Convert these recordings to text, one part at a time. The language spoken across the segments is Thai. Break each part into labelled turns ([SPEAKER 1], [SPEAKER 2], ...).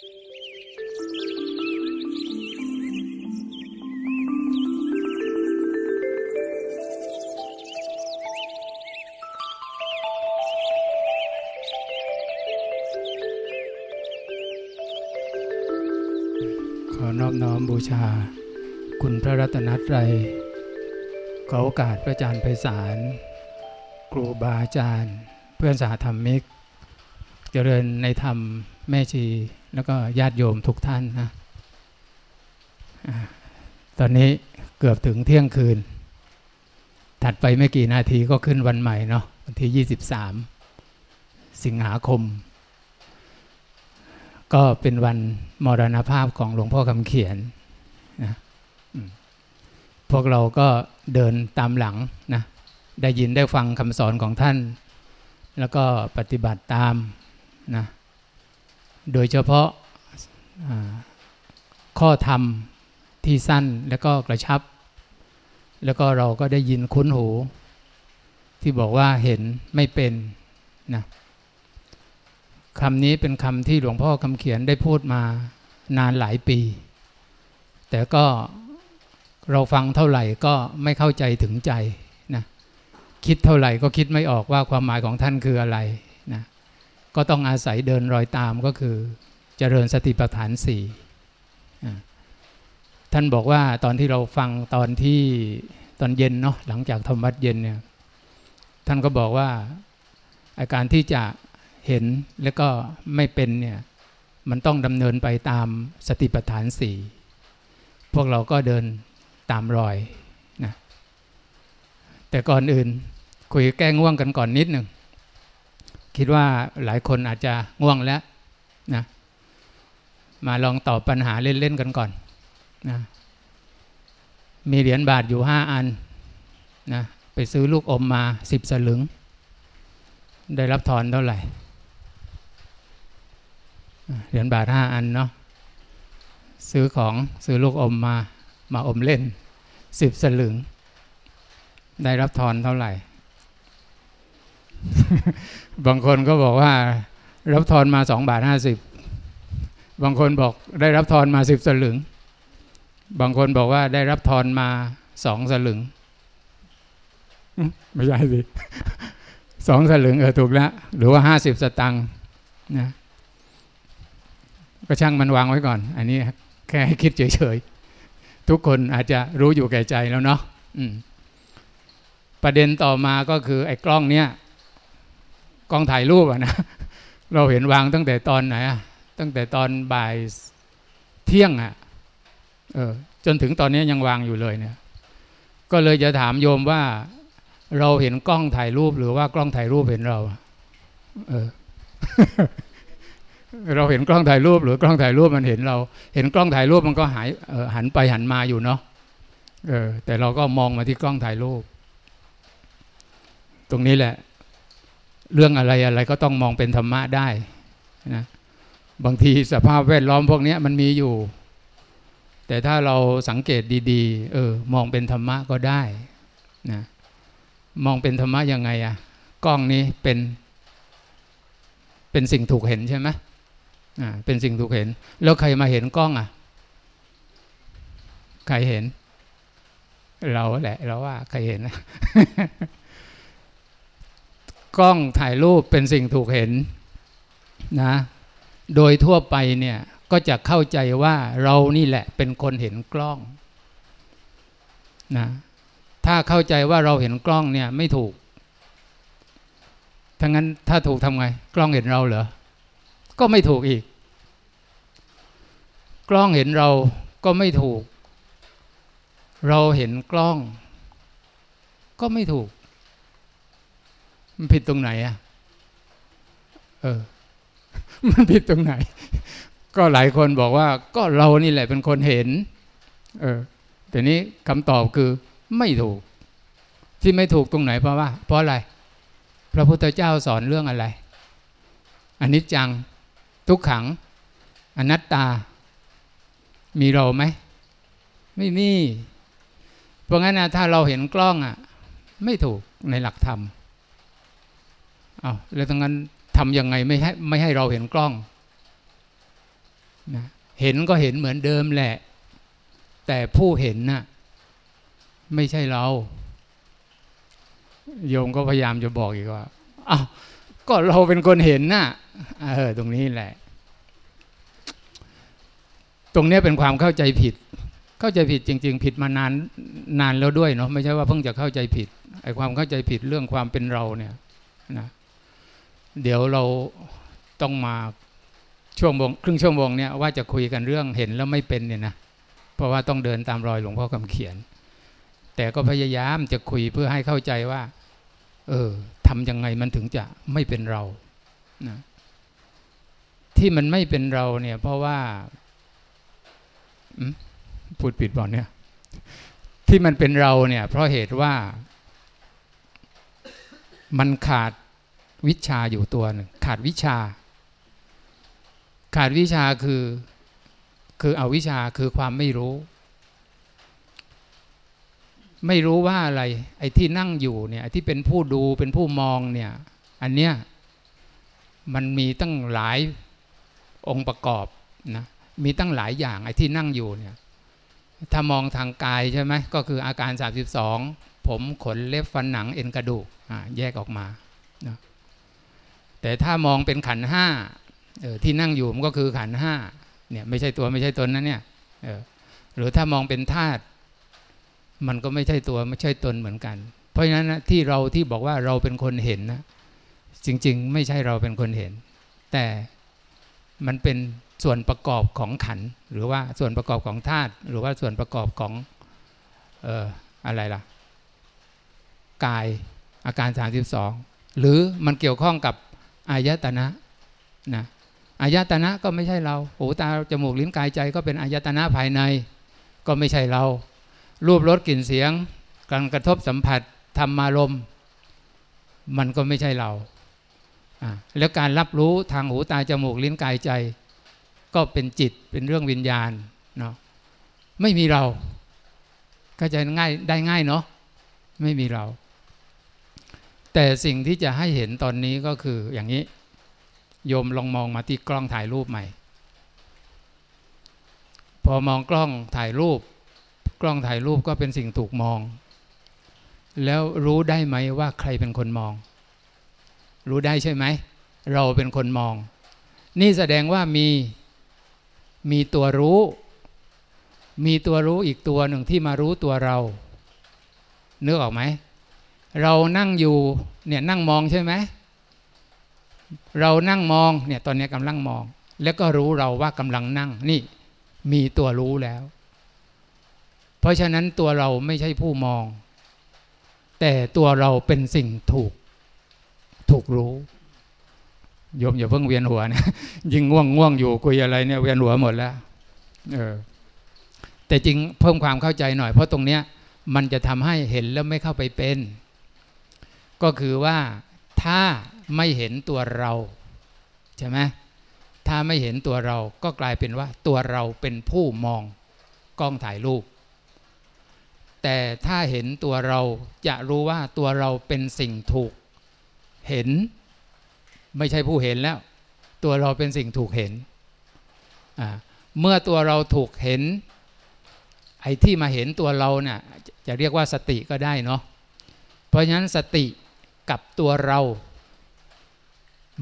[SPEAKER 1] ขอนอบน้อมบูชา คุณพระรัตนตรัยขอโอกาสพระอาจารย์ไพศาลครูบาอาจารย์ เพื่อนสาธรรมิก เจริญในธรรมแม่ชี แล้วก็ญาติโยมทุกท่านนะตอนนี้เกือบถึงเที่ยงคืน ถัดไปไม่กี่นาทีก็ขึ้นวันใหม่เนาะวันที่ 23 สิงหาคม ก็เป็นวันมรณภาพของหลวงพ่อคำเขียนนะพวกเราก็เดินตามหลังนะได้ยินได้ฟังคำสอนของท่าน แล้วก็ปฏิบัติตามนะ โดยเฉพาะข้อธรรมที่สั้นแล้วก็กระชับ แล้วก็เราก็ได้ยินคุ้นหู ที่บอกว่าเห็นไม่เป็นนะคำนี้เป็นคำที่หลวงพ่อคำเขียนได้พูดมานานหลายปี แต่ก็เราฟังเท่าไหร่ก็ไม่เข้าใจถึงใจนะคิดเท่าไหร่ก็คิดไม่ออกว่าความหมายของท่านคืออะไร ก็ต้องอาศัยเดินรอยตามก็คือเจริญสติปัฏฐานสี่ท่านบอกว่าตอนที่เราฟังตอนที่ตอนเย็นเนาะหลังจากทำวัดเย็นเนี่ยท่านก็บอกว่าอาการที่จะเห็นแล้วก็ไม่เป็นเนี่ยมันต้องดำเนินไปตามสติปัฏฐานสี่พวกเราก็เดินตามรอยนะแต่ก่อนอื่นคุยแก้ง่วงกันก่อนนิดหนึ่ง คิดว่าหลายคนอาจจะง่วงแล้วนะมาลองตอบปัญหาเล่น ๆ กันก่อนนะมีเหรียญบาทอยู่ห้าอันนะไปซื้อลูกอมมาสิบสลึง ได้รับทอนเท่าไหร่ เหรียญบาทห้าอันเนาะซื้อของซื้อลูกอมมามาอมเล่นสิบสลึง ได้รับทอนเท่าไหร่ บางคนก็บอกว่ารับทอนมาสองบาทห้าสิบบางคนบอกได้รับทอนมาสิบสลึง บางคนบอกว่าได้รับทอนมาสองสลึง ไม่ใช่สิสองสลึงเออถูกแล้ว หรือว่าห้าสิบสตังค์นะก็ช่างมันวางไว้ก่อน อันนี้แค่ให้คิดเฉยๆ ทุกคนอาจจะรู้อยู่แก่ใจแล้วเนาะประเด็นต่อมาก็คือไอ้กล้องเนี้ย กล้องถ่ายรูปอะนะเราเห็นวางตั้งแต่ตอนไหนอะตั้งแต่ตอนบ่ายเที่ยงอะเออจนถึงตอนนี้ยังวางอยู่เลยเนี่ย ก็เลยจะถามโยมว่า เราเห็นกล้องถ่ายรูปหรือว่ากล้องถ่ายรูปเห็นเราเออเราเห็นกล้องถ่ายรูปหรือกล้องถ่ายรูปมันเห็นเรา เห็นกล้องถ่ายรูปมันก็หายหันไปหันมาอยู่เนาะเออแต่เราก็มองมาที่กล้องถ่ายรูป ตรงนี้แหละ เรื่องอะไรอะไรก็ต้องมองเป็นธรรมะได้นะบางทีสภาพแวดล้อมพวกนี้มันมีอยู่ แต่ถ้าเราสังเกตดีๆ เออ มองเป็นธรรมะก็ได้นะมองเป็นธรรมะยังไงอะกล้องนี้เป็น เป็นสิ่งถูกเห็นใช่ไหมอ่าเป็นสิ่งถูกเห็น แล้วใครมาเห็นกล้องอะใครเห็น เราแหละ เราว่าใครเห็นนะ กล้องถ่ายรูปเป็นสิ่งถูกเห็นนะโดยทั่วไปเนี่ยก็จะเข้าใจว่าเรานี่แหละเป็นคนเห็นกล้องนะถ้าเข้าใจว่าเราเห็นกล้องเนี่ยไม่ถูกถ้างั้นถ้าถูกทำไง กล้องเห็นเราเหรอ ก็ไม่ถูกอีก กล้องเห็นเราก็ไม่ถูก เราเห็นกล้อง ก็ไม่ถูก มันผิดตรงไหนอะ เออ มันผิดตรงไหน ก็หลายคนบอกว่า ก็เรานี่แหละเป็นคนเห็น เออ แต่นี้คำตอบคือไม่ถูก ที่ไม่ถูกตรงไหนเพราะว่า เพราะอะไร พระพุทธเจ้าสอนเรื่องอะไรอนิจจังทุกขัง อนัตตา มีเราไหม ไม่มี เพราะงั้นนะถ้าเราเห็นกล้องอะ ไม่ถูกในหลักธรรม อาแล้วทั้งนั้นทำยังไงไม่ให้ไม่ให้เราเห็นกล้องนะเห็นก็เห็นเหมือนเดิมแหละ แต่ผู้เห็นน่ะไม่ใช่เรา โยมก็พยายามจะบอกอีกว่าอ้าวก็เราเป็นคนเห็นน่ะเออตรงนี้แหละ ตรงนี้เป็นความเข้าใจผิด เข้าใจผิดจริง ๆ ผิดมานานนานแล้วด้วยเนาะไม่ใช่ว่าเพิ่งจะเข้าใจผิดไอ้ความเข้าใจผิดเรื่องความเป็นเราเนี่ยนะ เดี๋ยวเราต้องมาช่วงวงครึ่งชั่วโมงเนี่ยว่าจะคุยกันเรื่องเห็นแล้วไม่เป็นเนี่ยนะเพราะว่าต้องเดินตามรอยหลวงพ่อคำเขียน แต่ก็พยายามจะคุยเพื่อให้เข้าใจว่า เออทำยังไงมันถึงจะไม่เป็นเรานะที่มันไม่เป็นเราเนี่ย เพราะว่าพูดผิดบอกเนี่ย ที่มันเป็นเราเนี่ย เพราะเหตุว่ามันขาด วิชาอยู่ตัวหนึ่งขาดวิชา ขาดวิชาคือ คือเอาวิชาคือความไม่รู้ ไม่รู้ว่าอะไร ไอ้ที่นั่งอยู่เนี่ยที่เป็นผู้ดูเป็นผู้มองเนี่ย อันเนี้ยมันมีตั้งหลายองค์ประกอบนะมีตั้งหลายอย่างไอ้ที่นั่งอยู่เนี่ยถ้ามองทางกายใช่ไหมก็คืออาการ 32 ผมขนเล็บฟันหนังเอ็นกระดูกแยกออกมานะ แต่ถ้ามองเป็นขันห้าที่นั่งอยู่มันก็คือขันห้าเนี่ยไม่ใช่ตัวไม่ใช่ตนนะเนี่ยหรือถ้ามองเป็นธาตุมันก็ไม่ใช่ตัวไม่ใช่ตนเหมือนกัน เพราะฉะนั้นนะที่เราที่บอกว่าเราเป็นคนเห็นนะจริง ๆ ไม่ใช่เราเป็นคนเห็น แต่มันเป็นส่วนประกอบของขัน หรือว่าส่วนประกอบของธาตุหรือว่าส่วนประกอบของเอ่ออะไรล่ะกายอาการ 32 หรือมันเกี่ยวข้องกับ อายตนะนะอายตนะก็ไม่ใช่เราหูตาจมูกลิ้นกายใจก็เป็นอายตนะภายใน ก็ไม่ใช่เรา รูปรสกลิ่นเสียง การกระทบสัมผัสธรรมารมมันก็ไม่ใช่เราแล้วการรับรู้ทางหูตาจมูกลิ้นกายใจ ก็เป็นจิตเป็นเรื่องวิญญาณเนาะไม่มีเราก็จะง่ายได้ง่ายเนาะไม่มีเรา แต่สิ่งที่จะให้เห็นตอนนี้ก็คืออย่างนี้ โยมลองมองมาที่กล้องถ่ายรูปใหม่ พอมองกล้องถ่ายรูป กล้องถ่ายรูปก็เป็นสิ่งถูกมอง แล้วรู้ได้ไหมว่าใครเป็นคนมอง รู้ได้ใช่ไหม เราเป็นคนมอง นี่แสดงว่ามีมีตัวรู้ มีตัวรู้อีกตัวหนึ่งที่มารู้ตัวเรานึกออกไหม เรานั่งอยู่เนี่ยนั่งมองใช่ไหมเรานั่งมองเนี่ยตอนนี้กำลังมอง แล้วก็รู้เราว่ากำลังนั่งนี่มีตัวรู้แล้ว เพราะฉะนั้นตัวเราไม่ใช่ผู้มอง แต่ตัวเราเป็นสิ่งถูก ถูกรู้โยมอย่าเพิ่งเวียนหัวนะยิ่งง่วงง่วงอยู่คุยอะไรเนี่ยเวียนหัวหมดแล้วเออแต่จริงเพิ่มความเข้าใจหน่อย เพราะตรงเนี้ยมันจะทำให้เห็นแล้วไม่เข้าไปเป็น ก็คือว่าถ้าไม่เห็นตัวเราใช่ไหมถ้าไม่เห็นตัวเราก็กลายเป็นว่าตัวเราเป็นผู้มองกล้องถ่ายรูป แต่ถ้าเห็นตัวเราจะรู้ว่าตัวเราเป็นสิ่งถูกเห็น ไม่ใช่ผู้เห็นแล้ว ตัวเราเป็นสิ่งถูกเห็น เมื่อตัวเราถูกเห็น ไอ้ที่มาเห็นตัวเราเนี่ยจะเรียกว่าสติก็ได้เนาะเพราะฉะนั้นสติ กับตัวเรา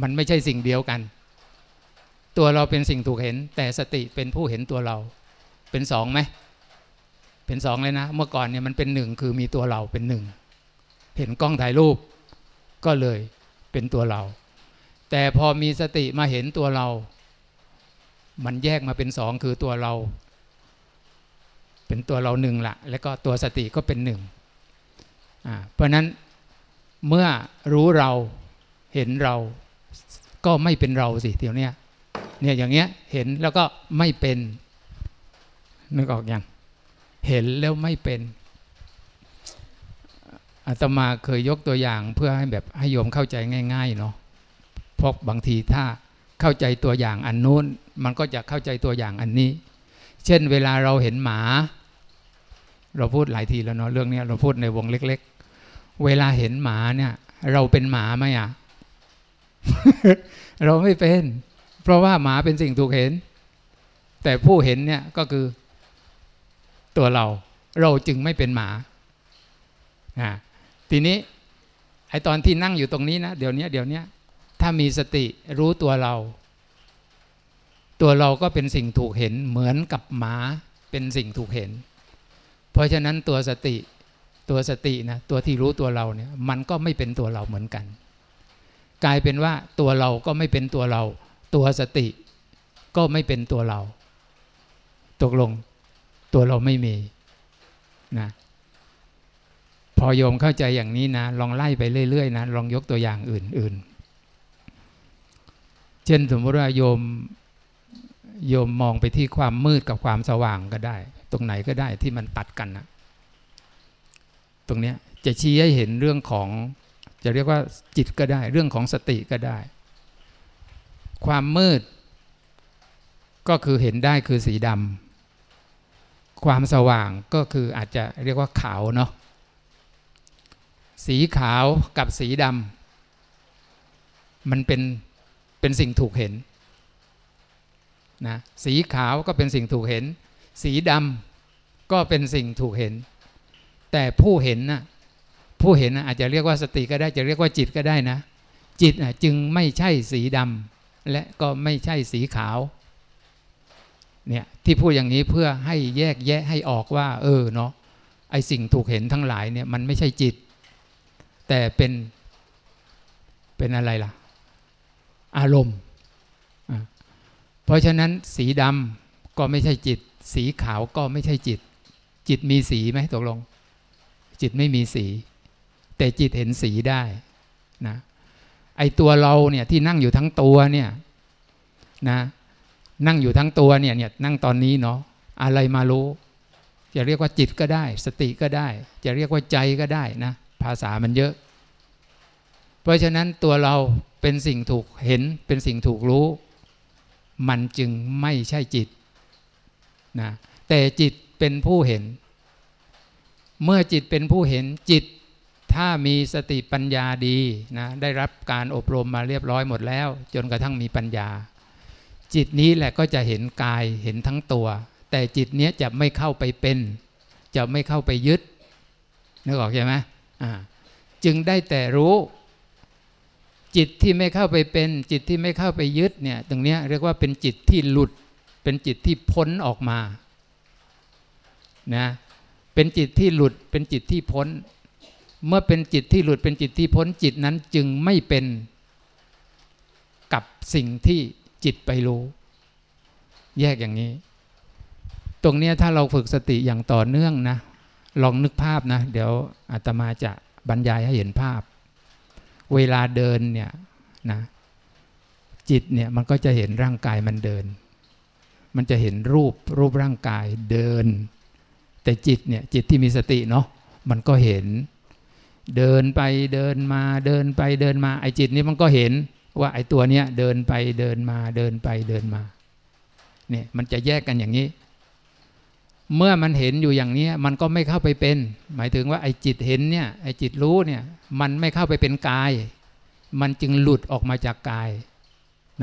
[SPEAKER 1] มันไม่ใช่สิ่งเดียวกัน ตัวเราเป็นสิ่งถูกเห็น แต่สติเป็นผู้เห็นตัวเรา เป็นสองไหมเป็นสองเลยนะ เมื่อก่อนเนี่ยมันเป็นหนึ่งคือมีตัวเราเป็นหนึ่งเห็นกล้องถ่ายรูป ก็เลยเป็นตัวเรา แต่พอมีสติมาเห็นตัวเรา มันแยกมาเป็นสองคือตัวเรา เป็นตัวเราหนึ่งละแล้วก็ตัวสติก็เป็นหนึ่งเพราะนั้น เมื่อรู้เราเห็นเราก็ไม่เป็นเราสิเดี๋ยวนี้เนี่ยอย่างเงี้ยเห็นแล้วก็ไม่เป็น นึกออกอยังเห็นแล้วไม่เป็นอาตมาเคยยกตัวอย่างเพื่อให้แบบให้โยมเข้าใจง่าย ๆ เนาะเพราะบางทีถ้าเข้าใจตัวอย่างอันนู้น มันก็จะเข้าใจตัวอย่างอันนี้ เช่น เวลาเราเห็นหมา เราพูดหลายทีแล้วเนาะเรื่องนี้เราพูดในวงเล็ก ๆ เวลาเห็นหมาเนี่ย เราเป็นหมาไหมอะ เราไม่เป็น เพราะว่าหมาเป็นสิ่งถูกเห็น แต่ผู้เห็นเนี่ยก็คือตัวเรา เราจึงไม่เป็นหมาอ่าทีนี้ไอตอนที่นั่งอยู่ตรงนี้นะเดี๋ยวนี้เดี๋ยวนี้ถ้ามีสติรู้ตัวเรา ตัวเราก็เป็นสิ่งถูกเห็นเหมือนกับหมาเป็นสิ่งถูกเห็น เพราะฉะนั้นตัวสติ ตัวสตินะตัวที่รู้ตัวเราเนี่ยมันก็ไม่เป็นตัวเราเหมือนกัน กลายเป็นว่าตัวเราก็ไม่เป็นตัวเรา ตัวสติก็ไม่เป็นตัวเรา ตกลงตัวเราไม่มีนะพอโยมเข้าใจอย่างนี้นะ ลองไล่ไปเรื่อยๆนะ ลองยกตัวอย่างอื่น ๆ เช่นสมมติว่าโยมโยมมองไปที่ความมืดกับความสว่างก็ได้ ตรงไหนก็ได้ที่มันตัดกันนะ ตรงนี้จะชี้ให้เห็นเรื่องของจะเรียกว่าจิตก็ได้ เรื่องของสติก็ได้ ความมืด ก็คือเห็นได้คือสีดำความสว่างก็คืออาจจะเรียกว่าขาวเนาะสีขาวกับสีดำมันเป็นเป็นสิ่งถูกเห็นนะสีขาวก็เป็นสิ่งถูกเห็น สีดำก็เป็นสิ่งถูกเห็น แต่ผู้เห็นนะผู้เห็นนะอาจจะเรียกว่าสติก็ได้จะเรียกว่าจิตก็ได้นะ จิตนะจึงไม่ใช่สีดำและก็ไม่ใช่สีขาวเนี่ยที่พูดอย่างนี้เพื่อให้แยกแยะให้ออกว่า เออเนาะไอสิ่งถูกเห็นทั้งหลายเนี่ยมันไม่ใช่จิต แต่เป็นเป็นอะไรล่ะ อารมณ์ เพราะฉะนั้นสีดำก็ไม่ใช่จิต สีขาวก็ไม่ใช่จิต จิตมีสีไหมตกลง จิตไม่มีสี แต่จิตเห็นสีได้นะไอตัวเราเนี่ยที่นั่งอยู่ทั้งตัวเนี่ยนะนั่งอยู่ทั้งตัวเนี่ยเนี่ยนั่งตอนนี้เนาะอะไรมารู้ จะเรียกว่าจิตก็ได้ สติก็ได้ จะเรียกว่าใจก็ได้นะภาษามันเยอะ เพราะฉะนั้นตัวเราเป็นสิ่งถูกเห็นเป็นสิ่งถูกรู้ มันจึงไม่ใช่จิตนะแต่จิตเป็นผู้เห็น เมื่อจิตเป็นผู้เห็นจิตถ้ามีสติปัญญาดีนะได้รับการอบรมมาเรียบร้อยหมดแล้ว จนกระทั่งมีปัญญา จิตนี้แหละก็จะเห็นกายเห็นทั้งตัว แต่จิตเนี้ยจะไม่เข้าไปเป็น จะไม่เข้าไปยึดนึกออกใช่ไหมจึงได้แต่รู้ จิตที่ไม่เข้าไปเป็น จิตที่ไม่เข้าไปยึดเนี่ยตรงนี้เรียกว่าเป็นจิตที่หลุด เป็นจิตที่พ้นออกมานะ เป็นจิตที่หลุดเป็นจิตที่พ้น เมื่อเป็นจิตที่หลุดเป็นจิตที่พ้นจิตนั้นจึงไม่เป็นกับสิ่งที่จิตไปรู้ แยกอย่างนี้ ตรงนี้ถ้าเราฝึกสติอย่างต่อเนื่องนะ ลองนึกภาพนะ เดี๋ยวอาตมาจะบรรยายให้เห็นภาพ เวลาเดินเนี่ยนะจิตเนี่ยมันก็จะเห็นร่างกายมันเดิน มันจะเห็นรูปรูปร่างกายเดิน แต่จิตเนี่ยจิตที่มีสติเนาะมันก็เห็น เดินไปเดินมาเดินไปเดินมาไอ้จิตนี้มันก็เห็นว่าไอ้ตัวเนี้ยเดินไปเดินมาเดินไปเดินมาเนี่ยมันจะแยกกันอย่างนี้ เมื่อมันเห็นอยู่อย่างนี้มันก็ไม่เข้าไปเป็น หมายถึงว่าไอ้จิตเห็นเนี่ยไอ้จิตรู้เนี่ยมันไม่เข้าไปเป็นกาย มันจึงหลุดออกมาจากกาย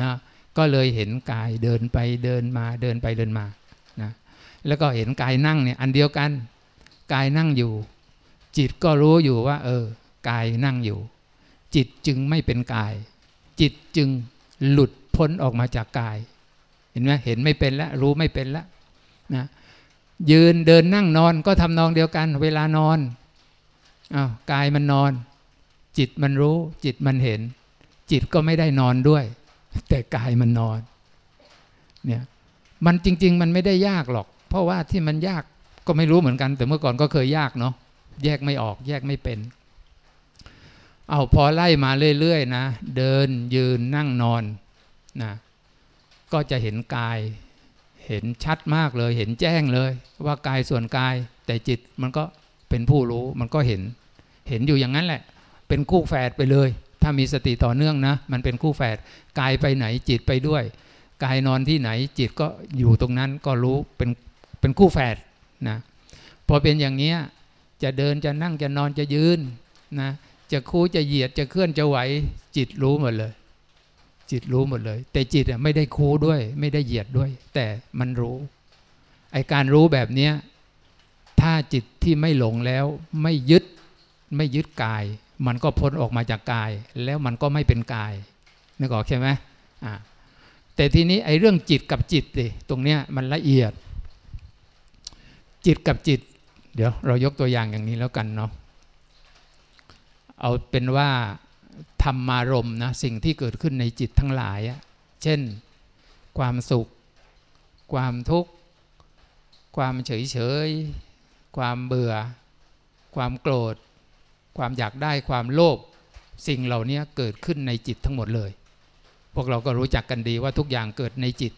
[SPEAKER 1] นะก็เลยเห็นกายเดินไปเดินมาเดินไปเดินมา แล้วก็เห็นกายนั่งเนี่ยอันเดียวกัน กายนั่งอยู่ จิตก็รู้อยู่ว่า เออ กายนั่งอยู่ จิตจึงไม่เป็นกาย จิตจึงหลุดพ้นออกมาจากกาย เห็นไหมเห็นไม่เป็นแล้วรู้ไม่เป็นแล้วนะยืนเดินนั่งนอนก็ทำนองเดียวกัน เวลานอนอา้าวกายมันนอน จิตมันรู้ จิตมันเห็น จิตก็ไม่ได้นอนด้วย แต่กายมันนอนเนี่ยมันจริง ๆ มันไม่ได้ยากหรอก เพราะว่าที่มันยากก็ไม่รู้เหมือนกัน แต่เมื่อก่อนก็เคยยากเนาะแยกไม่ออกแยกไม่เป็น เอาพอไล่มาเรื่อยๆนะ เดินยืนนั่งนอนนะก็จะเห็นกาย เห็นชัดมากเลย เห็นแจ้งเลย ว่ากายส่วนกาย แต่จิตมันก็เป็นผู้รู้มันก็เห็น เห็นอยู่อย่างนั้นแหละ เป็นคู่แฝดไปเลย ถ้ามีสติต่อเนื่องนะ มันเป็นคู่แฝดกายไปไหนจิตไปด้วย กายนอนที่ไหนจิตก็อยู่ตรงนั้นก็รู้เป็น เป็นคู่แฝดนะพอเป็นอย่างนี้จะเดินจะนั่งจะนอนจะยืนนะจะคู่จะเหยียดจะเคลื่อนจะไหวจิตรู้หมดเลย จิตรู้หมดเลย แต่จิตไม่ได้คู่ด้วย ไม่ได้เหยียดด้วย แต่มันรู้ไอการรู้แบบเนี้ยถ้าจิตที่ไม่หลงแล้วไม่ยึดไม่ยึดกาย มันก็พ้นออกมาจากกาย แล้วมันก็ไม่เป็นกายนึกออกใช่ไหมอ่าแต่ทีนี้ไอ้เรื่องจิตกับจิตดิตรงเนี้ยมันละเอียด จิตกับจิต เดี๋ยวเรายกตัวอย่างอย่างนี้แล้วกันเนาะเอาเป็นว่าธรรมารมนะสิ่งที่เกิดขึ้นในจิตทั้งหลายเช่น ความสุข ความทุกข์ ความเฉยเฉยความเบื่อ ความโกรธ ความอยากได้ความโลภสิ่งเหล่านี้เกิดขึ้นในจิตทั้งหมดเลย พวกเราก็รู้จักกันดีว่าทุกอย่างเกิดในจิต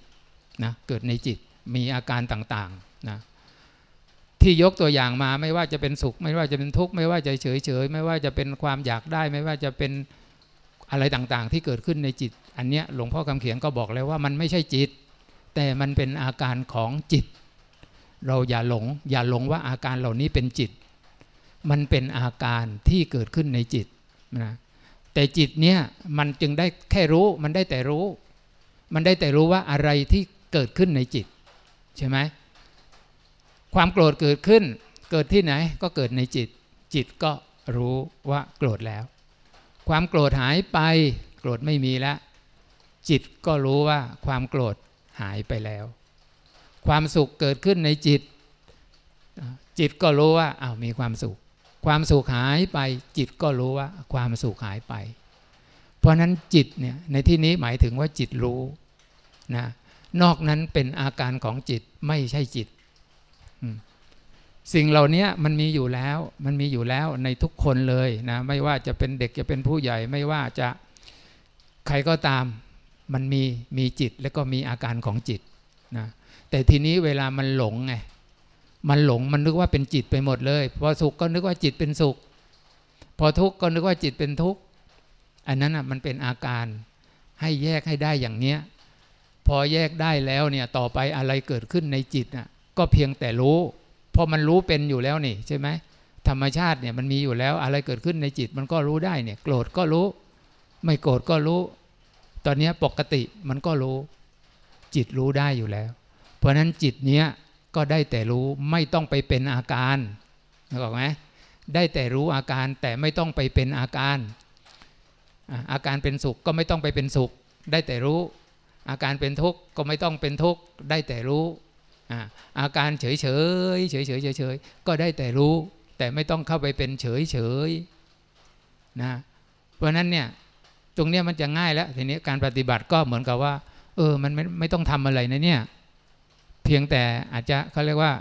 [SPEAKER 1] นะเกิดในจิตมีอาการต่างๆนะ ที่ยกตัวอย่างมาไม่ว่าจะเป็นสุข ไม่ว่าจะเป็นทุกข์ไม่ว่าจะเฉยเฉยไม่ว่าจะเป็นความอยากได้ ไม่ว่าจะเป็นอะไรต่างๆ ที่เกิดขึ้นในจิต อันเนี้ยหลวงพ่อคำเขียนก็บอกแล้วว่ามันไม่ใช่จิต แต่มันเป็นอาการของจิต เราอย่าหลง อย่าหลงว่าอาการเหล่านี้เป็นจิต มันเป็นอาการที่เกิดขึ้นในจิตนะแต่จิตเนี่ยมันจึงได้แค่รู้มันได้แต่รู้ มันได้แต่รู้ว่าอะไรที่เกิดขึ้นในจิต ใช่ไหม ความโกรธเกิดขึ้น เกิดที่ไหนก็เกิดในจิต จิตก็รู้ว่าโกรธแล้ว ความโกรธหายไป โกรธไม่มีแล้ว จิตก็รู้ว่าความโกรธหายไปแล้ว ความสุขเกิดขึ้นในจิต จิตก็รู้ว่าอ้าวมีความสุข ความสุขหายไป จิตก็รู้ว่าความสุขหายไป เพราะนั้นจิตเนี่ยในที่นี้หมายถึงว่าจิตรู้นะนอกนั้นเป็นอาการของจิตไม่ใช่จิต สิ่งเหล่านี้มันมีอยู่แล้ว มันมีอยู่แล้วในทุกคนเลยนะ ไม่ว่าจะเป็นเด็กจะเป็นผู้ใหญ่ ไม่ว่าจะใครก็ตาม มันมีมีจิตแล้วก็มีอาการของจิตนะ แต่ทีนี้เวลามันหลงไง มันหลงมันนึกว่าเป็นจิตไปหมดเลย พอสุขก็นึกว่าจิตเป็นสุข พอทุกข์ก็นึกว่าจิตเป็นทุกข์ อันนั้นอะมันเป็นอาการให้แยกให้ได้อย่างเนี้ย พอแยกได้แล้วเนี่ยต่อไปอะไรเกิดขึ้นในจิตอะก็เพียงแต่รู้ พอมันรู้เป็นอยู่แล้วนี่ใช่ไหมธรรมชาติเนี่ยมันมีอยู่แล้วอะไรเกิดขึ้นในจิตมันก็รู้ได้เนี่ยโกรธก็รู้ ไม่โกรธก็รู้ ตอนนี้ปกติมันก็รู้ จิตรู้ได้อยู่แล้ว เพราะนั้นจิตเนี้ยก็ได้แต่รู้ไม่ต้องไปเป็นอาการนึกออกไหมได้แต่รู้อาการแต่ไม่ต้องไปเป็นอาการ อาการเป็นสุขก็ไม่ต้องไปเป็นสุข ได้แต่รู้ อาการเป็นทุกข์ก็ไม่ต้องเป็นทุกข์ได้แต่รู้ อาการเฉยเฉยเฉยเฉยเฉยก็ได้แต่รู้ แต่ไม่ต้องเข้าไปเป็นเฉยเฉยนะเพราะนั้นเนี่ยตรงเนี้ยมันจะง่ายแล้วทีนี้การปฏิบัติก็เหมือนกับว่า เออมันไม่ไม่ต้องทำอะไรนะเนี่ยเพียงแต่อาจจะเขาเรียกว่า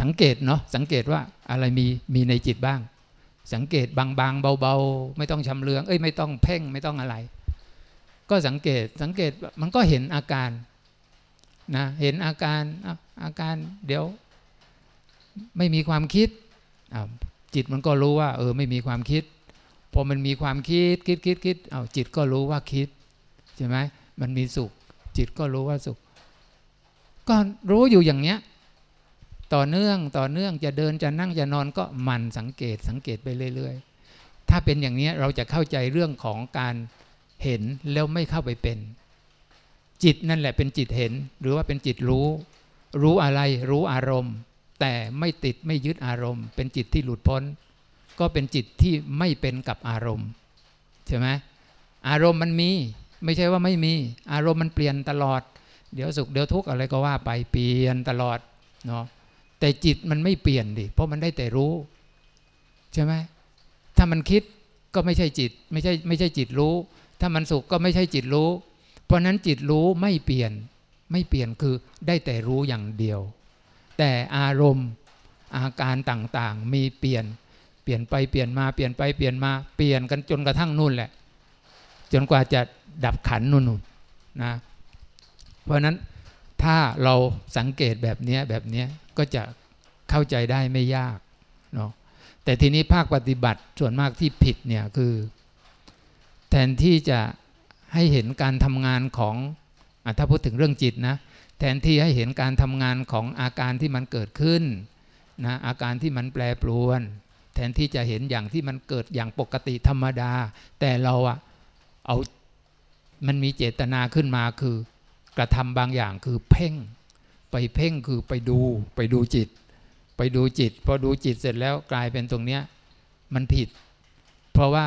[SPEAKER 1] สังเกตเนาะสังเกตว่าอะไรมีมีในจิตบ้าง สังเกตบางๆเบาๆ ไม่ต้องชำเลือง เอ้ยไม่ต้องเพ่งไม่ต้องอะไร ก็สังเกตสังเกตมันก็เห็นอาการ นะเห็นอาการอาการเดี๋ยวไม่มีความคิด จิตมันก็รู้ว่าเออไม่มีความคิดพอมันมีความคิดคิดคิดคิดเอาจิตก็รู้ว่าคิดใช่ไหมมันมีสุข จิตก็รู้ว่าสุข ก็รู้อยู่อย่างเนี้ยต่อเนื่องต่อเนื่องจะเดินจะนั่งจะนอนก็มันสังเกตสังเกตไปเรื่อย ๆ ถ้าเป็นอย่างนี้เราจะเข้าใจเรื่องของการเห็นแล้วไม่เข้าไปเป็น จิตนั่นแหละเป็นจิตเห็น หรือว่าเป็นจิตรู้ รู้อะไรรู้อารมณ์ แต่ไม่ติดไม่ยึดอารมณ์ เป็นจิตที่หลุดพ้น ก็เป็นจิตที่ไม่เป็นกับอารมณ์ใช่ไหมอารมณ์มันมี ไม่ใช่ว่าไม่มี อารมณ์มันเปลี่ยนตลอด เดี๋ยวสุขเดี๋ยวทุกข์อะไรก็ว่าไปเปลี่ยนตลอดเนาะแต่จิตมันไม่เปลี่ยนดิเพราะมันได้แต่รู้ใช่ไหมถ้ามันคิดก็ไม่ใช่จิต ไม่ใช่ไม่ใช่จิตรู้ ถ้ามันสุขก็ไม่ใช่จิตรู้ เพราะนั้นจิตรู้ไม่เปลี่ยนไม่เปลี่ยนคือได้แต่รู้อย่างเดียว แต่อารมณ์อาการต่างๆ มีเปลี่ยน เปลี่ยนไปเปลี่ยนมาเปลี่ยนไปเปลี่ยนมาเปลี่ยนกันจนกระทั่งนู่นแหละ จนกว่าจะดับขันนู่นนะ เพราะนั้นถ้าเราสังเกตแบบนี้แบบนี้ก็จะเข้าใจได้ไม่ยากเนาะแต่ทีนี้ภาคปฏิบัติส่วนมากที่ผิดเนี่ยคือ แทนที่จะ ให้เห็นการทำงานของอถ้าพูดถึงเรื่องจิตนะแทนที่ให้เห็นการทำงานของอาการที่มันเกิดขึ้นนะอาการที่มันแปรปรวน แทนที่จะเห็นอย่างที่มันเกิดอย่างปกติธรรมดา แต่เราอะเอามันมีเจตนาขึ้นมาคือกระทำบางอย่างคือเพ่ง ไปเพ่งคือไปดู ไปดูจิต ไปดูจิตพอดูจิตเสร็จแล้วกลายเป็นตรงเนี้ยมันผิด เพราะว่า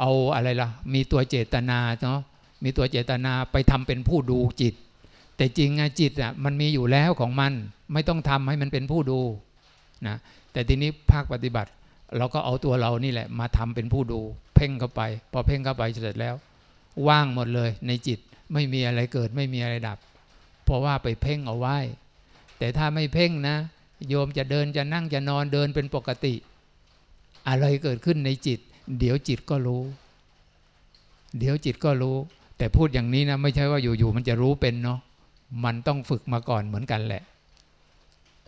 [SPEAKER 1] เอาอะไรล่ะ มีตัวเจตนาเนาะมีตัวเจตนาไปทำเป็นผู้ดูจิต แต่จริงอะจิตอะมันมีอยู่แล้วของมันไม่ต้องทำให้มันเป็นผู้ดูนะแต่ทีนี้ภาคปฏิบัติ เราก็เอาตัวเรานี่แหละมาทำเป็นผู้ดู เพ่งเข้าไป พอเพ่งเข้าไปเสร็จแล้ว ว่างหมดเลยในจิตไม่มีอะไรเกิดไม่มีอะไรดับ เพราะว่าไปเพ่งเอาไว้ แต่ถ้าไม่เพ่งนะ โยมจะเดินจะนั่งจะนอนเดินเป็นปกติ อะไรเกิดขึ้นในจิต เดี๋ยวจิตก็รู้ เดี๋ยวจิตก็รู้ แต่พูดอย่างนี้นะ ไม่ใช่ว่าอยู่ๆมันจะรู้เป็นเนาะมันต้องฝึกมาก่อนเหมือนกันแหละ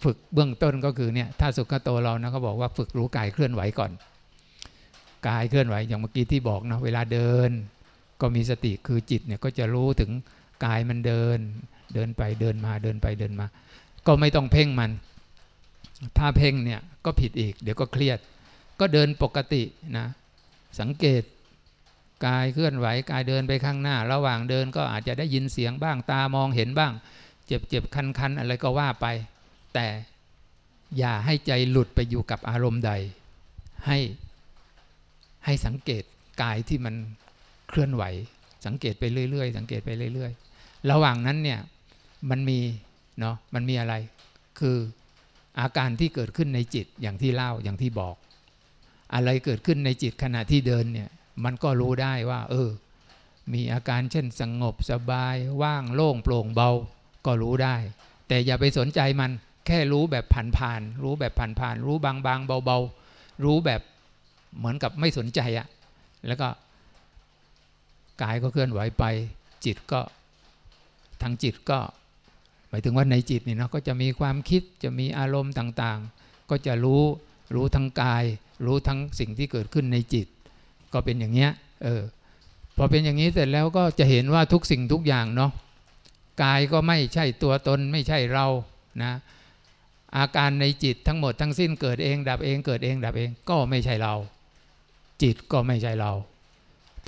[SPEAKER 1] ฝึกเบื้องต้นก็คือเนี่ยถ้าสุขโตเรานะเขาบอกว่าฝึกรู้กายเคลื่อนไหวก่อน กายเคลื่อนไหวอย่างเมื่อกี้ที่บอกนะเวลาเดิน ก็มีสติคือจิตเนี่ยก็จะรู้ถึงกายมันเดิน เดินไปเดินมาเดินไปเดินมา ก็ไม่ต้องเพ่งมัน ถ้าเพ่งเนี่ยก็ผิดอีก เดี๋ยวก็เครียด ก็เดินปกตินะ สังเกตกายเคลื่อนไหวกายเดินไปข้างหน้า ระหว่างเดินก็อาจจะได้ยินเสียงบ้างตามองเห็นบ้าง เจ็บเจ็บคันคันอะไรก็ว่าไป แต่อย่าให้ใจหลุดไปอยู่กับอารมณ์ใด ให้ให้สังเกตกายที่มันเคลื่อนไหว สังเกตไปเรื่อยๆ สังเกตไปเรื่อย ๆ ระหว่างนั้นเนี่ยมันมีเนาะมันมีอะไร คืออาการที่เกิดขึ้นในจิตอย่างที่เล่าอย่างที่บอก อะไรเกิดขึ้นในจิตขณะที่เดินเนี่ยมันก็รู้ได้ว่า เออ มีอาการเช่นสงบสบายว่างโล่งโปร่งเบาก็รู้ได้ แต่อย่าไปสนใจมันแค่รู้แบบผ่านๆรู้แบบผ่านๆรู้บางๆเบาๆ รู้แบบเหมือนกับไม่สนใจอะแล้วก็กายก็เคลื่อนไหวไป จิตก็ทางจิตก็หมายถึงว่าในจิตนี่นะก็จะมีความคิดจะมีอารมณ์ต่างๆ ก็จะรู้รู้ทั้งกาย รู้ทั้งสิ่งที่เกิดขึ้นในจิต ก็เป็นอย่างเนี้ยเออพอเป็นอย่างนี้เสร็จแล้วก็จะเห็นว่าทุกสิ่งทุกอย่างเนาะกายก็ไม่ใช่ตัวตนไม่ใช่เรานะอาการในจิตทั้งหมดทั้งสิ้นเกิดเอง ดับเองเกิดเอง ดับเองก็ไม่ใช่เรา จิตก็ไม่ใช่เรา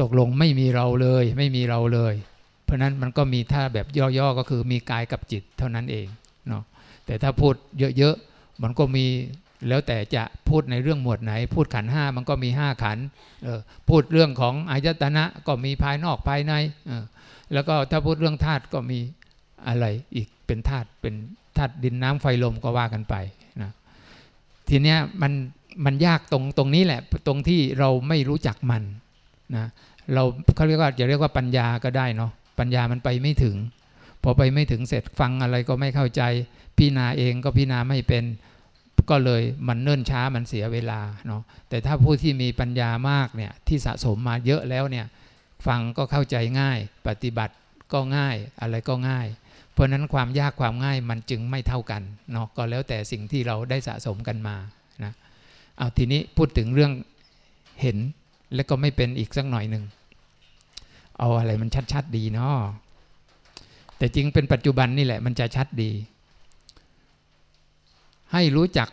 [SPEAKER 1] ตกลงไม่มีเราเลย ไม่มีเราเลย เพราะนั้นมันก็มีท่าแบบย่อๆก็คือมีกายกับจิตเท่านั้นเองเนาะแต่ถ้าพูดเยอะๆมันก็มี แล้วแต่จะพูดในเรื่องหมวดไหน พูดขันห้ามันก็มีห้าขันออพูดเรื่องของอายตนะก็มีภายนอกภายในออแล้วก็ถ้าพูดเรื่องธาตุก็มีอะไรอีกเป็นธาตุเป็นธาตุดินน้ำไฟลมก็ว่ากันไปนะทีเนี้ยมันมันยากตรงตรงนี้แหละตรงที่เราไม่รู้จักมันนะเราเขาเรียกว่าจะเรียกว่าปัญญาก็ได้เนาะปัญญามันไปไม่ถึง พอไปไม่ถึงเสร็จฟังอะไรก็ไม่เข้าใจพี่นาเองก็พี่นาไม่เป็น ก็เลยมันเนิ่นช้ามันเสียเวลาเนาะแต่ถ้าผู้ที่มีปัญญามากเนี่ยที่สะสมมาเยอะแล้วเนี่ยฟังก็เข้าใจง่าย ปฏิบัติก็ง่ายอะไรก็ง่าย เพราะนั้นความยากความง่ายมันจึงไม่เท่ากันเนาะก็แล้วแต่สิ่งที่เราได้สะสมกันมานะเอาทีนี้พูดถึงเรื่องเห็นแล้วก็ไม่เป็นอีกสักหน่อยหนึ่งเอาอะไรมันชัดๆดีเนาะแต่จริงเป็นปัจจุบันนี่แหละมันจะชัดดี ให้รู้จัก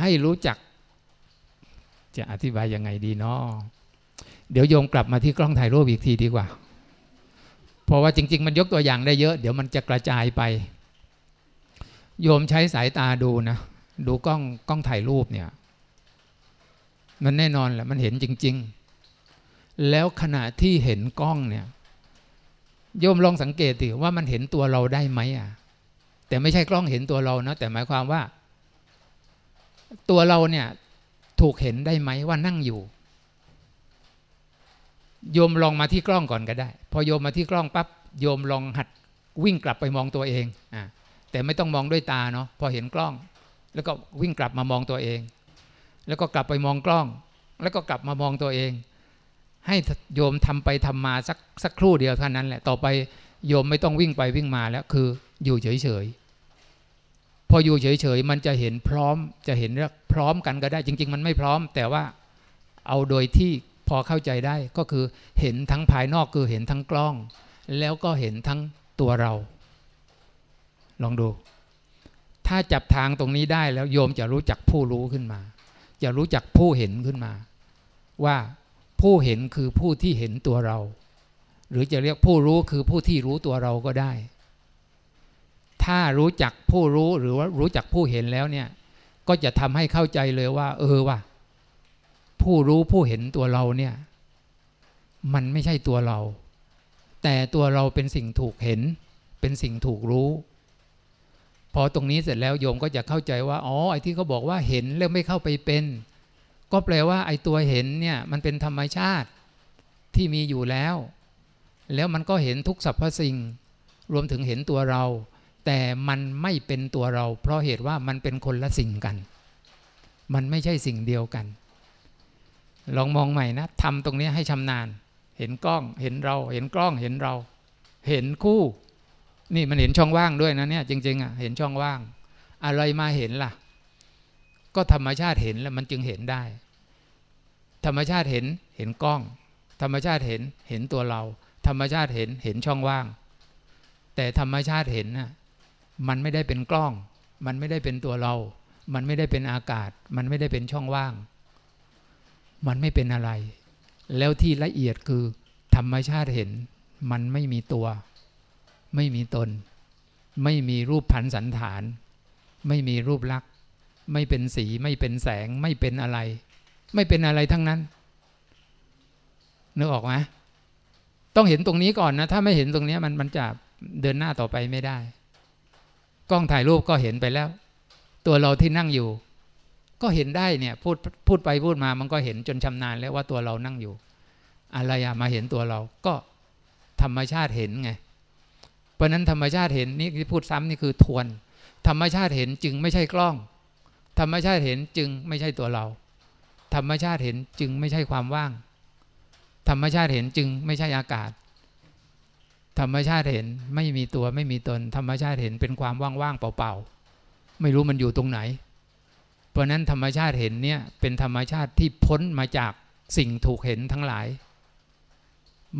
[SPEAKER 1] ให้รู้จัก จะอธิบายยังไงดีเนาะเดี๋ยวโยมกลับมาที่กล้องถ่ายรูปอีกทีดีกว่า เพราะว่าจริง ๆ มันยกตัวอย่างได้เยอะ เดี๋ยวมันจะกระจายไป โยมใช้สายตาดูนะ ดูกล้องกล้องถ่ายรูปเนี่ย มันแน่นอนแหละมันเห็นจริง ๆ แล้วขณะที่เห็นกล้องเนี่ย โยมลองสังเกตดิว่ามันเห็นตัวเราได้ไหมอะ แต่ไม่ใช่กล้องเห็นตัวเรานะแต่หมายความว่า ตัวเราเนี่ยถูกเห็นได้ไหมว่านั่งอยู่โยมลองมาที่กล้องก่อนก็ได้ พอโยมมาที่กล้องปั๊บโยมลองหัดวิ่งกลับไปมองตัวเองอ่าแต่ไม่ต้องมองด้วยตาเนาะพอเห็นกล้อง แล้วก็วิ่งกลับมามองตัวเอง แล้วก็กลับไปมองกล้อง แล้วก็กลับมามองตัวเอง ให้โยมทำไปทำมาสักสักครู่เดียวเท่านั้นแหละต่อไปโยมไม่ต้องวิ่งไปวิ่งมาแล้วคืออยู่เฉยๆ พออยู่เฉยๆ มันจะเห็นพร้อมจะเห็นพร้อมกันก็ได้ จริง ๆ มันไม่พร้อม แต่ว่าเอาโดยที่พอเข้าใจได้ก็คือเห็นทั้งภายนอกคือเห็นทั้งกล้อง แล้วก็เห็นทั้งตัวเรา ลองดู ถ้าจับทางตรงนี้ได้แล้วโยมจะรู้จักผู้รู้ขึ้นมา จะรู้จักผู้เห็นขึ้นมา ว่าผผู้เห็นคือผู้ที่เห็นตัวเรา หรือจะเรียกผู้รู้คือผู้ที่รู้ตัวเราก็ได้ ถ้ารู้จักผู้รู้หรือว่ารู้จักผู้เห็นแล้วเนี่ย ก็จะทำให้เข้าใจเลยว่า เออว่า ผู้รู้ผู้เห็นตัวเราเนี่ย มันไม่ใช่ตัวเรา แต่ตัวเราเป็นสิ่งถูกเห็น เป็นสิ่งถูกรู้ พอตรงนี้เสร็จแล้วโยมก็จะเข้าใจว่าอ๋อไอ้ที่เขาบอกว่าเห็นแล้วไม่เข้าไปเป็น ก็แปลว่า ไอ้ตัวเห็นเนี่ย มันเป็นธรรมชาติที่มีอยู่แล้ว แล้วมันก็เห็นทุกสรรพสิ่ง รวมถึงเห็นตัวเรา แต่มันไม่เป็นตัวเรา เพราะเหตุว่ามันเป็นคนละสิ่งกัน มันไม่ใช่สิ่งเดียวกัน ลองมองใหม่นะทำตรงนี้ให้ชำนาญ เห็นกล้องเห็นเรา เห็นกล้องเห็นเรา เห็นคู่ นี่มันเห็นช่องว่างด้วยนะเนี่ยจริงๆอะเห็นช่องว่าง อะไรมาเห็นล่ะ ก็ธรรมชาติเห็นแล้วมันจึงเห็นได้ ธรรมชาติเห็นเห็นกล้อง ธรรมชาติเห็นเห็นตัวเรา ธรรมชาติเห็นเห็นช่องว่าง แต่ธรรมชาติเห็นน่ะ มันไม่ได้เป็นกล้อง มันไม่ได้เป็นตัวเรา มันไม่ได้เป็นอากาศ มันไม่ได้เป็นช่องว่าง มันไม่เป็นอะไร แล้วที่ละเอียดคือ ธรรมชาติเห็น มันไม่มีตัว ไม่มีตน ไม่มีรูปพันสันฐาน ไม่มีรูปลักษณ์ ไม่เป็นสี ไม่เป็นแสง ไม่เป็นอะไร ไม่เป็นอะไรทั้งนั้น นึกออกไหมต้องเห็นตรงนี้ก่อนนะ ถ้าไม่เห็นตรงนี้มันมันจะเดินหน้าต่อไปไม่ได้ กล้องถ่ายรูปก็เห็นไปแล้ว ตัวเราที่นั่งอยู่ ก็เห็นได้เนี่ยพูดพูดไปพูดมามันก็เห็นจนชำนาญแล้วว่าตัวเรานั่งอยู่ อะไรอะมาเห็นตัวเราก็ธรรมชาติเห็นไง เพราะนั้นธรรมชาติเห็นนี่ที่พูดซ้ำนี่คือทวน ธรรมชาติเห็นจึงไม่ใช่กล้อง ธรรมชาติเห็นจึงไม่ใช่ตัวเรา ธรรมชาติเห็นจึงไม่ใช่ความว่าง ธรรมชาติเห็นจึงไม่ใช่อากาศ ธรรมชาติเห็นไม่มีตัวไม่มีตน ธรรมชาติเห็นเป็นความว่างๆเปล่าๆไม่รู้มันอยู่ตรงไหน เพราะนั้นธรรมชาติเห็นเนี่ยเป็นธรรมชาติที่พ้นมาจากสิ่งถูกเห็นทั้งหลาย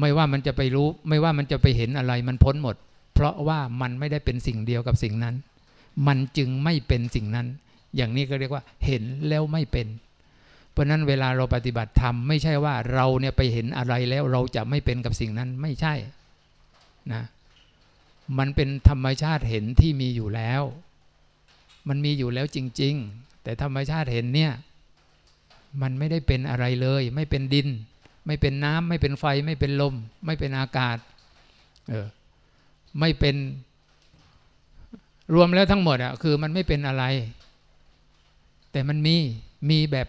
[SPEAKER 1] ไม่ว่ามันจะไปรู้ ไม่ว่ามันจะไปเห็นอะไรมันพ้นหมด เพราะว่ามันไม่ได้เป็นสิ่งเดียวกับสิ่งนั้น มันจึงไม่เป็นสิ่งนั้น อย่างนี้ก็เรียกว่าเห็นแล้วไม่เป็น เพราะนั้นเวลาเราปฏิบัติธรรมไม่ใช่ว่าเราเนี่ยไปเห็นอะไรแล้วเราจะไม่เป็นกับสิ่งนั้นไม่ใช่ นะมันเป็นธรรมชาติเห็นที่มีอยู่แล้ว มันมีอยู่แล้วจริง ๆ แต่ธรรมชาติเห็นเนี่ย มันไม่ได้เป็นอะไรเลย ไม่เป็นดิน ไม่เป็นน้ำไม่เป็นไฟ ไม่เป็นลม ไม่เป็นอากาศ เออ ไม่เป็น รวมแล้วทั้งหมดอะคือมันไม่เป็นอะไร แต่มันมี มีแบบ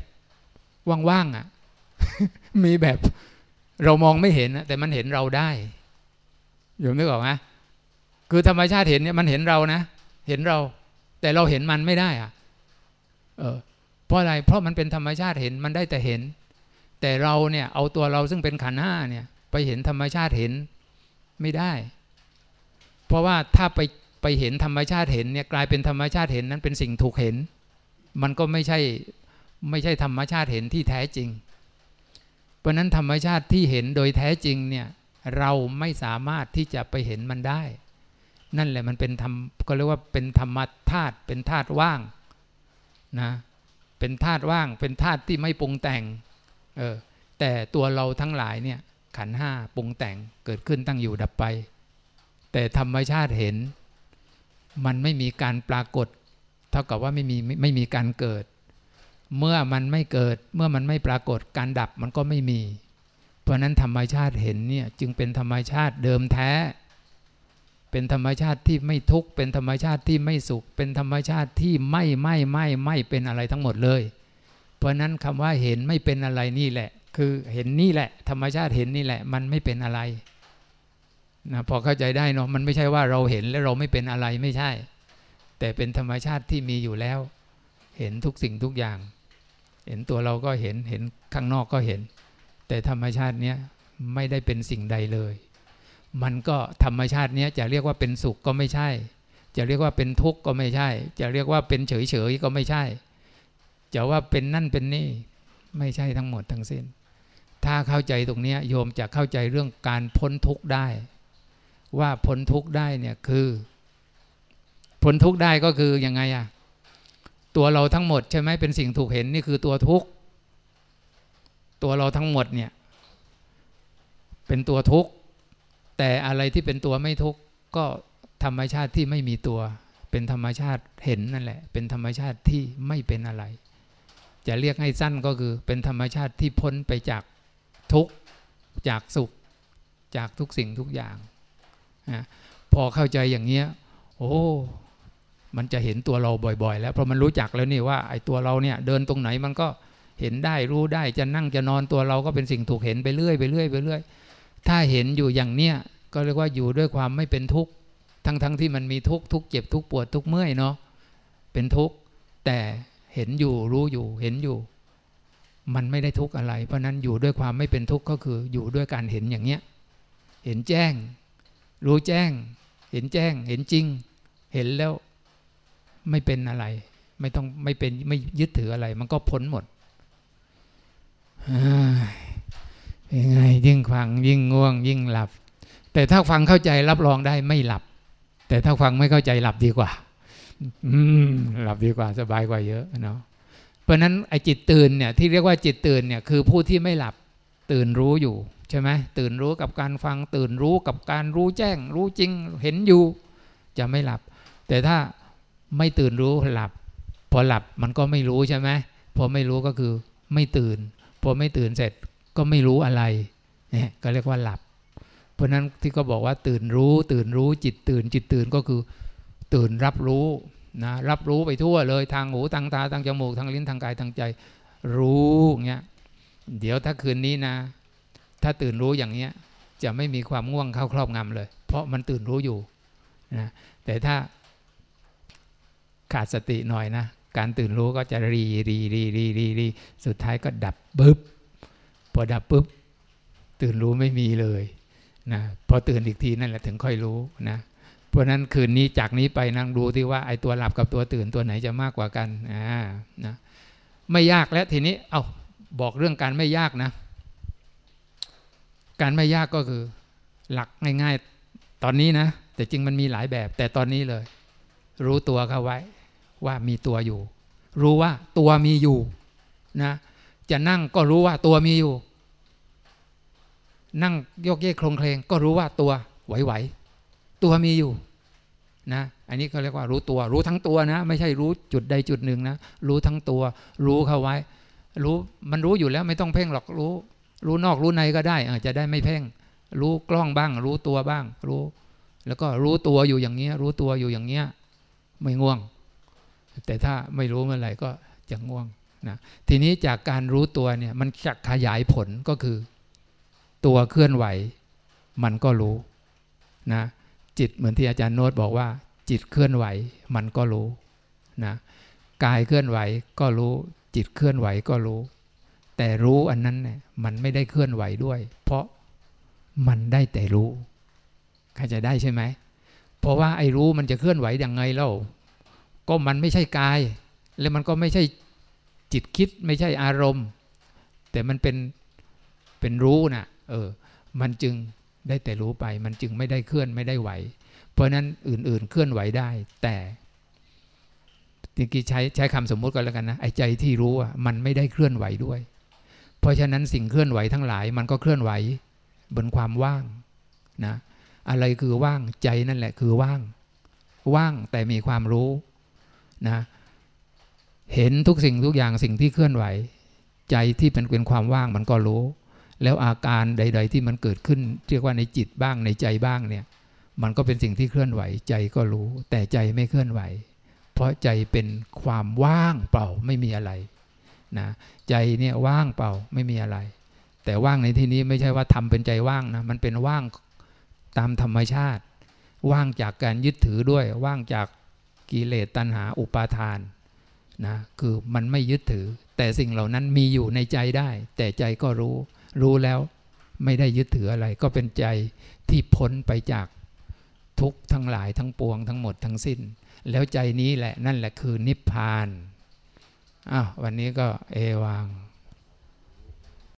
[SPEAKER 1] ว่างๆอะมีแบบเรามองไม่เห็นแต่มันเห็นเราได้ อยู่นึกออกไหมคือธรรมชาติเห็นเนี่ยมันเห็นเรานะ เห็นเรา แต่เราเห็นมันไม่ได้อะเออเพราะอะไรเพราะมันเป็นธรรมชาติเห็นมันได้แต่เห็น แต่เราเนี่ยเอาตัวเราซึ่งเป็นขันห้าเนี่ยไปเห็นธรรมชาติเห็นไม่ได้ เพราะว่าถ้าไปไปเห็นธรรมชาติเห็นเนี่ยกลายเป็นธรรมชาติเห็นนั้นเป็นสิ่งถูกเห็น มันก็ไม่ใช่ไม่ใช่ธรรมชาติเห็นที่แท้จริง เพราะนั้นธรรมชาติที่เห็นโดยแท้จริงเนี่ย เราไม่สามารถที่จะไปเห็นมันได้ นั่นแหละมันเป็นธรรมก็เรียกว่าเป็นธรรมธาตุเป็นธาตุว่างนะเป็นธาตุว่าง เป็นธาตุที่ไม่ปรุงแต่งเออแต่ตัวเราทั้งหลายเนี่ยขันห้าปรุงแต่งเกิดขึ้นตั้งอยู่ดับไป แต่ธรรมชาติเห็น มันไม่มีการปรากฏ เท่ากับว่าไม่มีไม่มีการเกิด เมื่อมันไม่เกิดเมื่อมันไม่ปรากฏการดับมันก็ไม่มี เพราะนั้นธรรมชาติเห็นเนี่ยจึงเป็นธรรมชาติเดิมแท้ เป็นธรรมชาติที่ไม่ทุกข์เป็นธรรมชาติที่ไม่สุข เป็นธรรมชาติที่ไม่ไม่ไม่ไม่เป็นอะไรทั้งหมดเลย เพราะนั้นคำว่าเห็นไม่เป็นอะไรนี่แหละ คือเห็นนี่แหละ ธรรมชาติเห็นนี่แหละ มันไม่เป็นอะไรนะพอเข้าใจได้เนาะมันไม่ใช่ว่าเราเห็นแล้วเราไม่เป็นอะไรไม่ใช่ แต่เป็นธรรมชาติที่มีอยู่แล้ว เห็นทุกสิ่งทุกอย่าง เห็นตัวเราก็เห็นเห็นข้างนอกก็เห็น แต่ธรรมชาติเนี้ยไม่ได้เป็นสิ่งใดเลย มันก็ธรรมชาติเนี้ยจะเรียกว่าเป็นสุขก็ไม่ใช่ จะเรียกว่าเป็นทุกข์ก็ไม่ใช่ จะเรียกว่าเป็นเฉยเฉยก็ไม่ใช่ จะว่าเป็นนั่นเป็นนี่ไม่ใช่ทั้งหมดทั้งสิ้น ถ้าเข้าใจตรงนี้โยมจะเข้าใจเรื่องการพ้นทุกข์ได้ ว่าพ้นทุกข์ได้เนี่ยคือพ้นทุกข์ได้ก็คือยังไงอะตัวเราทั้งหมดใช่ไหมเป็นสิ่งถูกเห็นนี่คือตัวทุกข์ ตัวเราทั้งหมดเนี่ย เป็นตัวทุกข์ แต่อะไรที่เป็นตัวไม่ทุกข์ ก็ธรรมชาติที่ไม่มีตัว เป็นธรรมชาติเห็นนั่นแหละ เป็นธรรมชาติที่ไม่เป็นอะไร จะเรียกให้สั้นก็คือ เป็นธรรมชาติที่พ้นไปจากทุกข์ จากสุข จากทุกสิ่งทุกอย่างนะพอเข้าใจอย่างเนี้ย โอ้มันจะเห็นตัวเราบ่อยๆ แล้วเพราะมันรู้จักแล้วนี่ว่าไอ้ตัวเราเนี่ยเดินตรงไหนมันก็ เห็นได้รู้ได้จะนั่งจะนอนตัวเราก็เป็นสิ่งถูกเห็นไปเรื่อยไปเรื่อยไปเรื่อยถ้าเห็นอยู่อย่างเนี้ยก็เรียกว่าอยู่ด้วยความไม่เป็นทุกข์ทั้งๆทที่มันมีทุกข์ทุกเจ็บทุกปวดทุกเมื่อยเนาะเป็นทุกข์แต่เห็นอยู่รู้อยู่เห็นอยู่ มันไม่ได้ทุกข์อะไร เพราะนั้นอยู่ด้วยความไม่เป็นทุกข์ก็คืออยู่ด้วยการเห็นอย่างเนี้ยเห็นแจ้ง รู้แจ้ง เห็นแจ้ง เห็นจริง เห็นแล้วไม่เป็นอะไร ไม่ต้องไม่เป็นไม่ยึดถืออะไร มันก็พ้นหมด ยังไงยิ่งฟังยิ่งง่วง ยิ่งหลับ แต่ถ้าฟังเข้าใจรับรองได้ไม่หลับ แต่ถ้าฟังไม่เข้าใจหลับดีกว่า อืมหลับดีกว่าสบายกว่าเยอะเนาะเพราะนั้นไอ้จิตตื่นเนี่ยที่เรียกว่าจิตตื่นเนี่ยคือผู้ที่ไม่หลับตื่นรู้อยู่ใช่ไหมตื่นรู้กับการฟังตื่นรู้กับการรู้แจ้ง รู้จริงเห็นอยู่ จะไม่หลับ แต่ถ้าไม่ตื่นรู้หลับ พอหลับมันก็ไม่รู้ใช่ไหมพอไม่รู้ก็คือไม่ตื่น พอไม่ตื่นเสร็จก็ไม่รู้อะไรเนี่ยก็เรียกว่าหลับ เพราะนั้นที่ก็บอกว่าตื่นรู้ ตื่นรู้จิตตื่น จิตตื่นก็คือ ตื่นรับรู้นะรับรู้ไปทั่วเลยทางหูทางตาทางจมูกทางลิ้นทางกายทางใจ รู้เงี้ยเดี๋ยวถ้าคืนนี้นะ ถ้าตื่นรู้อย่างเนี้ยจะไม่มีความง่วงเข้าครอบงำเลย เพราะมันตื่นรู้อยู่นะแต่ถ้าขาดสติหน่อยนะ การตื่นรู้ก็จะรีรีรีรีรีรีสุดท้ายก็ดับปึ๊บพอดับปุ๊บตื่นรู้ไม่มีเลยนะพอตื่นอีกทีนั่นแหละถึงค่อยรู้นะเพราะนั้นคืนนี้จากนี้ไปนั่งดูที่ว่าไอ้ตัวหลับกับตัวตื่นตัวไหนจะมากกว่ากันอ่านะไม่ยากแล้วทีนี้เอ้าบอกเรื่องการไม่ยากนะ การไม่ยากก็คือ หลักง่าย ๆ ตอนนี้นะ แต่จริงมันมีหลายแบบ แต่ตอนนี้เลย รู้ตัวเข้าไว้ ว่ามีตัวอยู่ รู้ว่าตัวมีอยู่นะจะนั่งก็รู้ว่าตัวมีอยู่ นั่งโยกเยกโครงเคลงก็รู้ว่าตัวไหวๆตัวมีอยู่นะอันนี้เขาเรียกว่ารู้ตัว รู้ทั้งตัวนะ ไม่ใช่รู้จุดใดจุดหนึ่งนะ รู้ทั้งตัว รู้เข้าไว้ รู้มันรู้อยู่แล้วไม่ต้องเพ่งหรอกรู้ รู้นอกรู้ในก็ได้อาจจะได้ไม่เพ่ง รู้กล้องบ้าง รู้ตัวบ้าง รู้ แล้วก็รู้ตัวอยู่อย่างเงี้ย รู้ตัวอยู่อย่างเงี้ย ไม่ง่วง แต่ถ้าไม่รู้เมื่อไหร่ก็จะง่วงนะทีนี้จากการรู้ตัวเนี่ยมันจะขยายผลก็คือ ตัวเคลื่อนไหว มันก็รู้นะจิตเหมือนที่อาจารย์โน้ตบอกว่า จิตเคลื่อนไหวมันก็รู้นะกายเคลื่อนไหวก็รู้ จิตเคลื่อนไหวก็รู้ แต่รู้อันนั้นเนี่ยมันไม่ได้เคลื่อนไหวด้วย เพราะมันได้แต่รู้ใครจได้ใช่ไหมเพราะว่าไอ้รู้มันจะเคลื่อนไหวย่างไงเล่า ก็มันไม่ใช่กาย แล้วมันก็ไม่ใช่จิตคิดไม่ใช่อารมณ์ แต่มันเป็นเป็นรู้นะ่ะเออมันจึงได้แต่รู้ไปมันจึงไม่ได้เคลื่อนไม่ได้ไหว เพราะนั้นอื่นๆเคลื่อนไหวได้ แต่จริงๆใช้ใช้คำสมมติกันแล้วกันนะไอ้ใจที่รู้อะมันไม่ได้เคลื่อนไหวด้วย เพราะฉะนั้นสิ่งเคลื่อนไหวทั้งหลาย มันก็เคลื่อนไหวบนความว่างนะอะไรคือว่างใจนั่นแหละคือว่าง ว่างแต่มีความรู้ นะเห็นทุกสิ่งทุกอย่างสิ่งที่เคลื่อนไหว ใจที่เป็นเป็นความว่างมันก็รู้ แล้วอาการใด ๆ ที่มันเกิดขึ้น เรียกว่าในจิตบ้างในใจบ้างเนี่ย มันก็เป็นสิ่งที่เคลื่อนไหว ใจก็รู้ แต่ใจไม่เคลื่อนไหว เพราะใจเป็นความว่างเปล่าไม่มีอะไรนะใจเนี่ยว่างเปล่าไม่มีอะไร แต่ว่างในที่นี้ไม่ใช่ว่าทำเป็นใจว่างนะมันเป็นว่างตามธรรมชาติ ว่างจากการยึดถือด้วย ว่างจาก กิเลสตัณหาอุปาทานนะคือมันไม่ยึดถือ แต่สิ่งเหล่านั้นมีอยู่ในใจได้ แต่ใจก็รู้รู้แล้วไม่ได้ยึดถืออะไร ก็เป็นใจที่พ้นไปจากทุกทั้งหลายทั้งปวงทั้งหมดทั้งสิ้น แล้วใจนี้แหละนั่นแหละคือนิพพานอ้าววันนี้ก็เอวัง